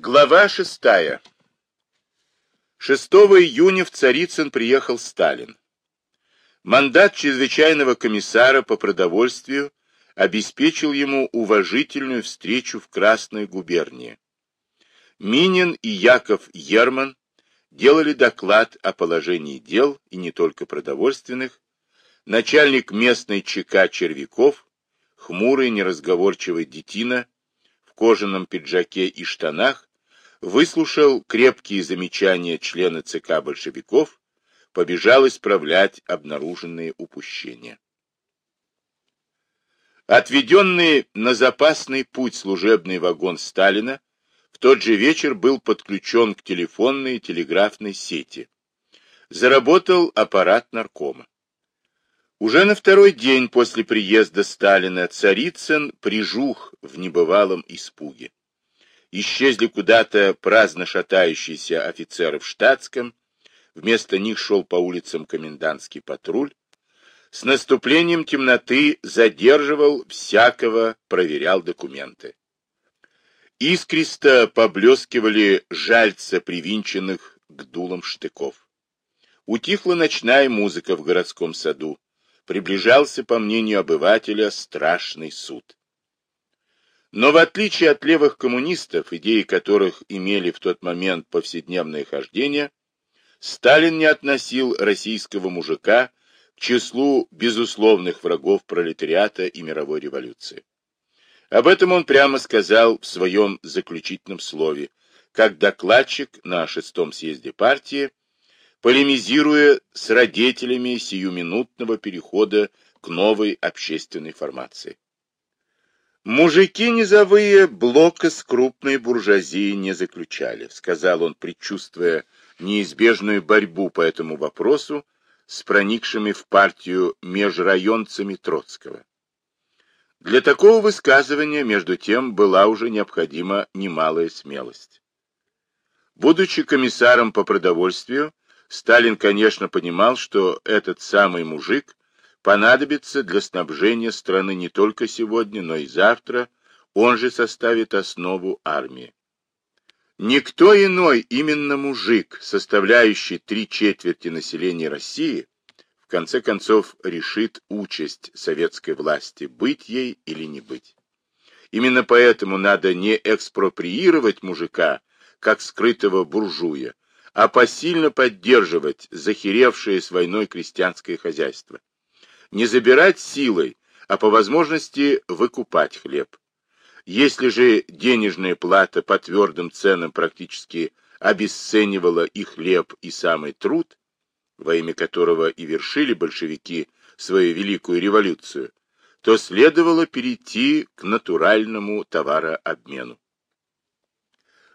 Глава шестая. 6 июня в Царицын приехал Сталин. Мандат чрезвычайного комиссара по продовольствию обеспечил ему уважительную встречу в Красной губернии. Минин и Яков Ерман делали доклад о положении дел, и не только продовольственных, начальник местной ЧК Червяков, хмурый неразговорчивый детина, в кожаном пиджаке и штанах, выслушал крепкие замечания члена ЦК большевиков, побежал исправлять обнаруженные упущения. Отведенный на запасный путь служебный вагон Сталина в тот же вечер был подключен к телефонной и телеграфной сети. Заработал аппарат наркома. Уже на второй день после приезда Сталина Царицын прижух в небывалом испуге. Исчезли куда-то праздно шатающиеся офицеры в штатском, вместо них шел по улицам комендантский патруль, с наступлением темноты задерживал всякого, проверял документы. Искристо поблескивали жальца привинченных к дулам штыков. Утихла ночная музыка в городском саду. Приближался, по мнению обывателя, страшный суд. Но в отличие от левых коммунистов, идеи которых имели в тот момент повседневное хождение, Сталин не относил российского мужика к числу безусловных врагов пролетариата и мировой революции. Об этом он прямо сказал в своем заключительном слове, как докладчик на шестом съезде партии, полемизируя с родителями сиюминутного перехода к новой общественной формации. «Мужики низовые блока с крупной буржуазией не заключали», сказал он, предчувствуя неизбежную борьбу по этому вопросу с проникшими в партию межрайонцами Троцкого. Для такого высказывания, между тем, была уже необходима немалая смелость. Будучи комиссаром по продовольствию, Сталин, конечно, понимал, что этот самый мужик понадобится для снабжения страны не только сегодня, но и завтра, он же составит основу армии. Никто иной, именно мужик, составляющий три четверти населения России, в конце концов решит участь советской власти, быть ей или не быть. Именно поэтому надо не экспроприировать мужика, как скрытого буржуя, а посильно поддерживать захеревшее с войной крестьянское хозяйство. Не забирать силой, а по возможности выкупать хлеб. Если же денежная плата по твердым ценам практически обесценивала и хлеб, и самый труд, во имя которого и вершили большевики свою великую революцию, то следовало перейти к натуральному товарообмену.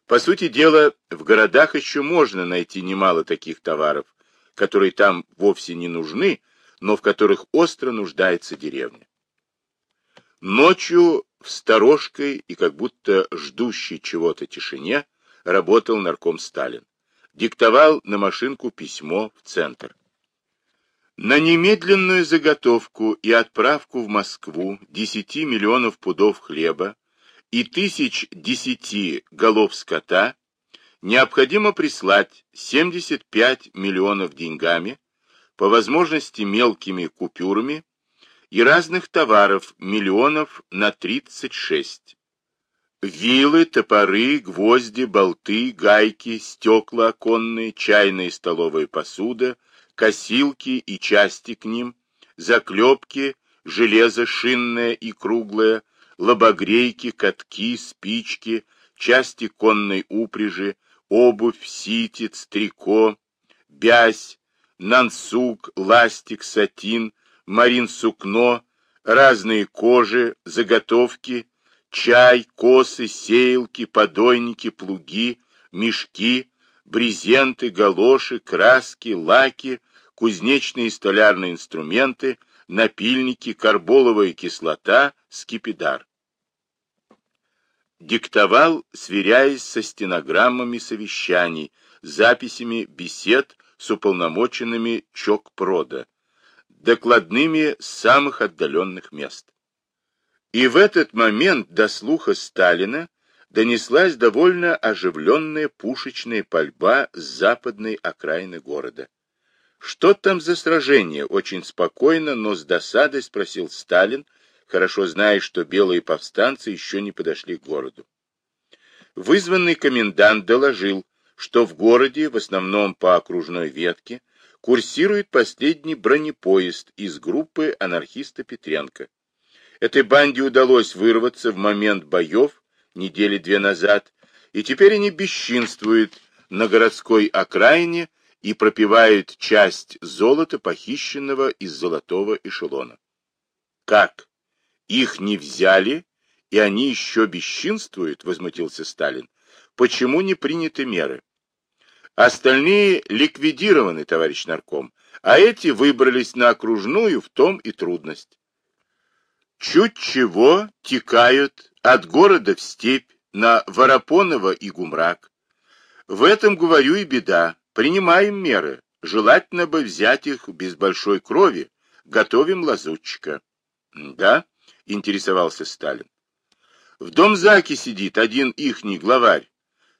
По сути дела, в городах еще можно найти немало таких товаров, которые там вовсе не нужны, но в которых остро нуждается деревня. Ночью в сторожкой и как будто ждущей чего-то тишине работал нарком Сталин диктовал на машинку письмо в центр. На немедленную заготовку и отправку в Москву 10 миллионов пудов хлеба и тысяч десяти голов скота необходимо прислать 75 миллионов деньгами, по возможности мелкими купюрами, и разных товаров миллионов на 36, Вилы, топоры, гвозди, болты, гайки, стекла оконные, чайная и столовая посуда, косилки и части к ним, заклепки, железо шинное и круглое, лобогрейки, катки, спички, части конной упряжи, обувь, ситец, трико, бязь, нансук, ластик, сатин, марин-сукно, разные кожи, заготовки, чай, косы, сеялки, подойники, плуги, мешки, брезенты, галоши, краски, лаки, кузнечные и столярные инструменты, напильники, карболовая кислота, скипидар. Диктовал, сверяясь со стенограммами совещаний, записями бесед с уполномоченными ЧОК-прода, докладными с самых отдаленных мест. И в этот момент до слуха Сталина донеслась довольно оживленная пушечная пальба с западной окраины города. «Что там за сражение?» — очень спокойно, но с досадой спросил Сталин, хорошо зная, что белые повстанцы еще не подошли к городу. Вызванный комендант доложил, что в городе, в основном по окружной ветке, курсирует последний бронепоезд из группы анархиста Петренко. Этой банде удалось вырваться в момент боев недели две назад, и теперь они бесчинствуют на городской окраине и пропивают часть золота, похищенного из золотого эшелона. Как? Их не взяли, и они еще бесчинствуют, возмутился Сталин. Почему не приняты меры? Остальные ликвидированы, товарищ нарком, а эти выбрались на окружную, в том и трудность. Чуть чего текают от города в степь на Воропонова и Гумрак. В этом, говорю, и беда. Принимаем меры. Желательно бы взять их без большой крови. Готовим лазутчика. Да? Интересовался Сталин. В дом Заки сидит один ихний главарь.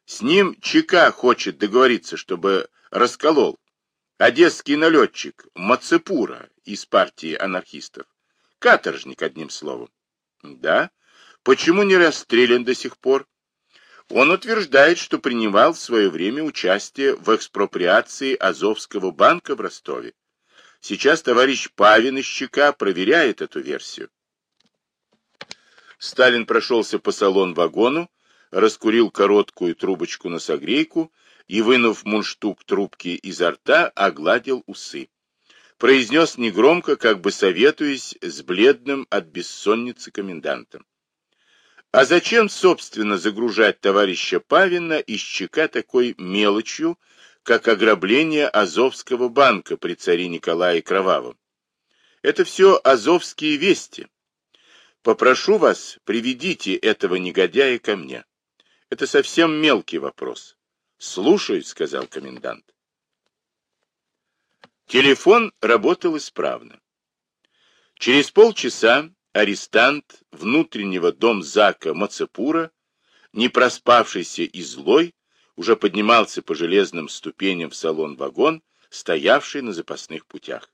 С ним ЧК хочет договориться, чтобы расколол. Одесский налетчик Мацепура из партии анархистов. Каторжник, одним словом. Да? Почему не расстрелян до сих пор? Он утверждает, что принимал в свое время участие в экспроприации Азовского банка в Ростове. Сейчас товарищ Павин из ЧК проверяет эту версию. Сталин прошелся по салон-вагону, раскурил короткую трубочку на согрейку и, вынув мундштук трубки изо рта, огладил усы произнес негромко, как бы советуясь с бледным от бессонницы комендантом. А зачем, собственно, загружать товарища Павина из ЧК такой мелочью, как ограбление Азовского банка при царе Николае Кровавом? Это все азовские вести. Попрошу вас, приведите этого негодяя ко мне. Это совсем мелкий вопрос. Слушаюсь, сказал комендант. Телефон работал исправно. Через полчаса арестант внутреннего домзака Мацепура, не проспавшийся и злой, уже поднимался по железным ступеням в салон-вагон, стоявший на запасных путях.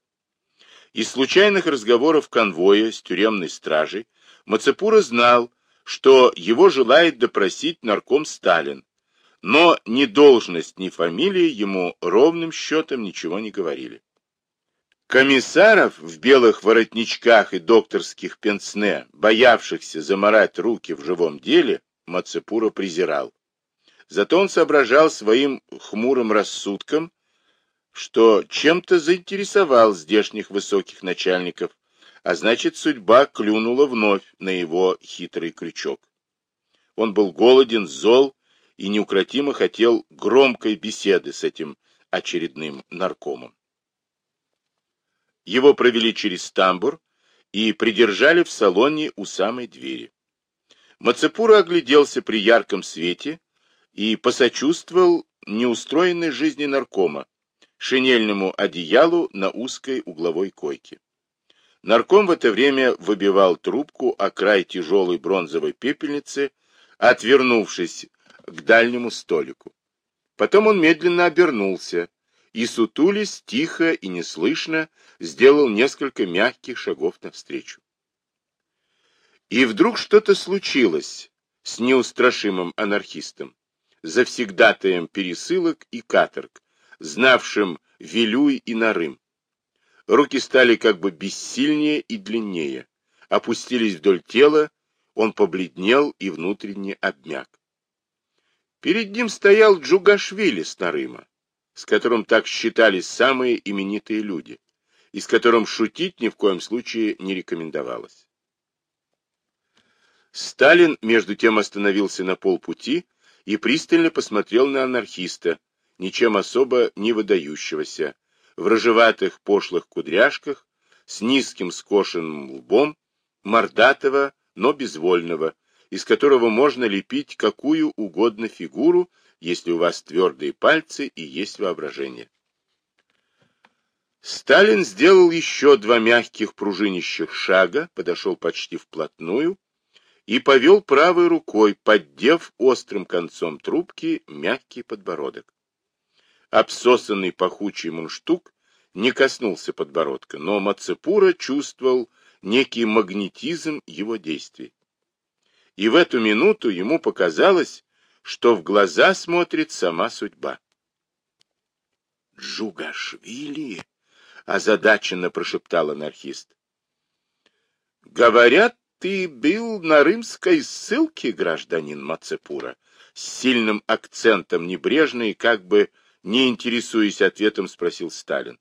Из случайных разговоров конвоя с тюремной стражей Мацепура знал, что его желает допросить нарком Сталин, но ни должность, ни фамилия ему ровным счетом ничего не говорили. Комиссаров в белых воротничках и докторских пенсне, боявшихся заморать руки в живом деле, Мацепура презирал. Зато он соображал своим хмурым рассудком, что чем-то заинтересовал здешних высоких начальников, а значит, судьба клюнула вновь на его хитрый крючок. Он был голоден, зол и неукротимо хотел громкой беседы с этим очередным наркомом. Его провели через тамбур и придержали в салоне у самой двери. Мацепура огляделся при ярком свете и посочувствовал неустроенной жизни наркома, шинельному одеялу на узкой угловой койке. Нарком в это время выбивал трубку о край тяжелой бронзовой пепельницы, отвернувшись к дальнему столику. Потом он медленно обернулся и, сутулись, тихо и неслышно, сделал несколько мягких шагов навстречу. И вдруг что-то случилось с неустрашимым анархистом, завсегдатаем пересылок и каторг, знавшим Вилюй и Нарым. Руки стали как бы бессильнее и длиннее, опустились вдоль тела, он побледнел и внутренне обмяк. Перед ним стоял Джугашвили с Нарыма, с которым так считались самые именитые люди, и с которым шутить ни в коем случае не рекомендовалось. Сталин, между тем, остановился на полпути и пристально посмотрел на анархиста, ничем особо не выдающегося, в рыжеватых пошлых кудряшках, с низким скошенным лбом, мордатого, но безвольного, из которого можно лепить какую угодно фигуру, если у вас твердые пальцы и есть воображение. Сталин сделал еще два мягких пружинищих шага, подошел почти вплотную и повел правой рукой, поддев острым концом трубки мягкий подбородок. Обсосанный пахучий мундштук не коснулся подбородка, но Мацепура чувствовал некий магнетизм его действий. И в эту минуту ему показалось, что в глаза смотрит сама судьба. «Джугашвили!» — озадаченно прошептал анархист. «Говорят, ты был на римской ссылке, гражданин Мацепура?» С сильным акцентом небрежно и как бы не интересуясь ответом, спросил Сталин.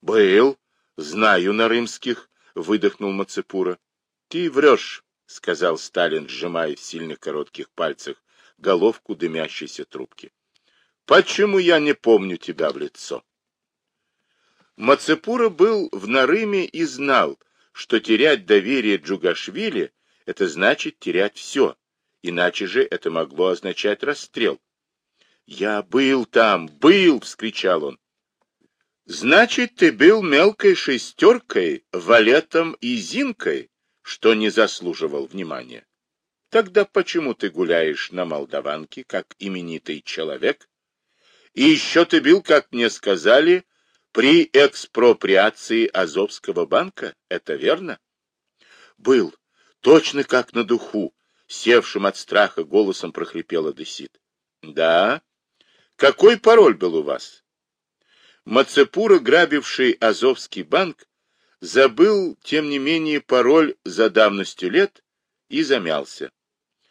«Был, знаю на римских», — выдохнул Мацепура. «Ты врешь», — сказал Сталин, сжимая в сильных коротких пальцах головку дымящейся трубки. «Почему я не помню тебя в лицо?» Мацепура был в Нарыме и знал, что терять доверие Джугашвили — это значит терять все, иначе же это могло означать расстрел. «Я был там, был!» — вскричал он. «Значит, ты был мелкой шестеркой, валетом и зинкой, что не заслуживал внимания. Тогда почему ты гуляешь на Молдаванке, как именитый человек? И еще ты был, как мне сказали, — при экспроприации Азовского банка, это верно? Был, точно как на духу, севшим от страха голосом прохрипел Одессит. Да? Какой пароль был у вас? Мацепура, грабивший Азовский банк, забыл, тем не менее, пароль за давностью лет и замялся.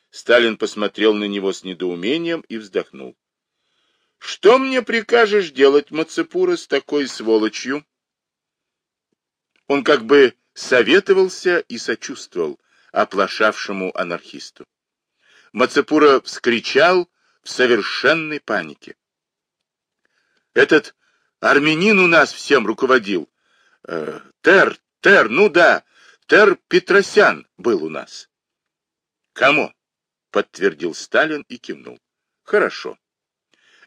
Сталин посмотрел на него с недоумением и вздохнул. Что мне прикажешь делать, Мацепура, с такой сволочью? Он как бы советовался и сочувствовал оплошавшему анархисту. Мацепура вскричал в совершенной панике. Этот армянин у нас всем руководил. Э, Тер, Тер, ну да, Тер Петросян был у нас. Кому? Подтвердил Сталин и кивнул. Хорошо.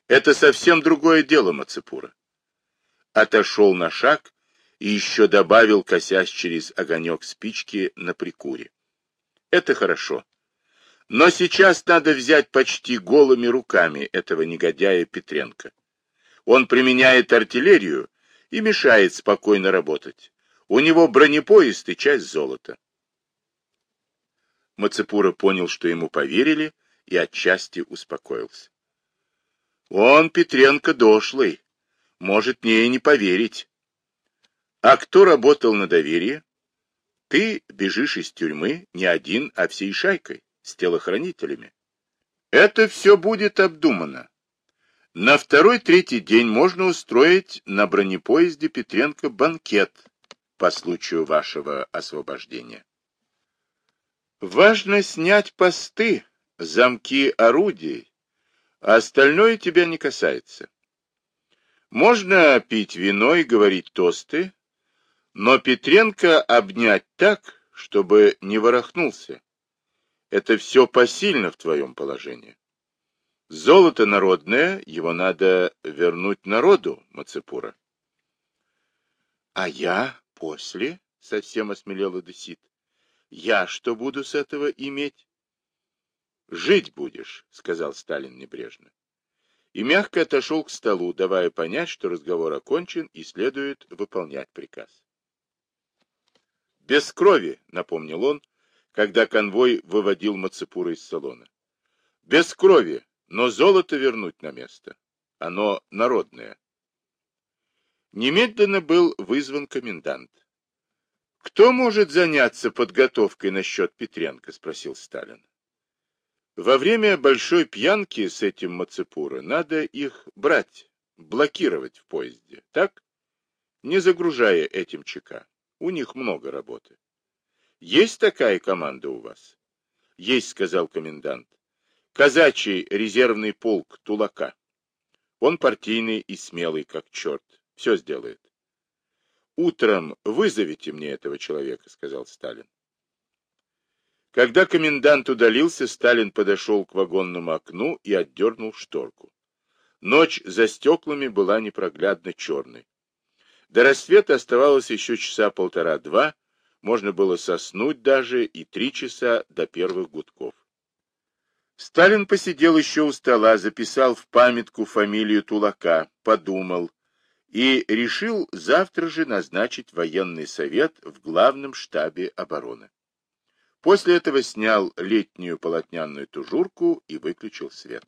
Это совсем другое дело, Мацепура. Отошел на шаг и еще добавил, косясь через огонек спички на прикуре. Это хорошо. Но сейчас надо взять почти голыми руками этого негодяя Петренко. Он применяет артиллерию и мешает спокойно работать. У него бронепоезд и часть золота. Мацепура понял, что ему поверили, и отчасти успокоился. Он, Петренко, дошлый. Может мне и не поверить. А кто работал на доверие? Ты бежишь из тюрьмы не один, а всей шайкой, с телохранителями. Это все будет обдумано. На второй-третий день можно устроить на бронепоезде Петренко банкет по случаю вашего освобождения. Важно снять посты, замки орудий, а остальное тебя не касается. Можно пить вино и говорить тосты, но Петренко обнять так, чтобы не ворохнулся. Это все посильно в твоем положении. Золото народное, его надо вернуть народу, Мацепура. А я после, совсем осмелел Эдесит, я что буду с этого иметь? Жить будешь, сказал Сталин небрежно. И мягко отошел к столу, давая понять, что разговор окончен и следует выполнять приказ. Без крови, напомнил он, когда конвой выводил Мацепура из салона. Без крови, но золото вернуть на место. Оно народное. Немедленно был вызван комендант. «Кто может заняться подготовкой насчет Петренко?» — спросил Сталин. Во время большой пьянки с этим Мацепура надо их брать, блокировать в поезде, так? Не загружая этим ЧК. У них много работы. Есть такая команда у вас? Есть, сказал комендант. Казачий резервный полк Тулака. Он партийный и смелый, как черт. Все сделает. Утром вызовите мне этого человека, сказал Сталин. Когда комендант удалился, Сталин подошел к вагонному окну и отдернул шторку. Ночь за стеклами была непроглядно черной. До рассвета оставалось еще часа полтора-два, Можно было соснуть даже и три часа до первых гудков. Сталин посидел еще у стола, записал в памятку фамилию Тулака, подумал и решил завтра же назначить военный совет в главном штабе обороны. После этого снял летнюю полотняную тужурку и выключил свет.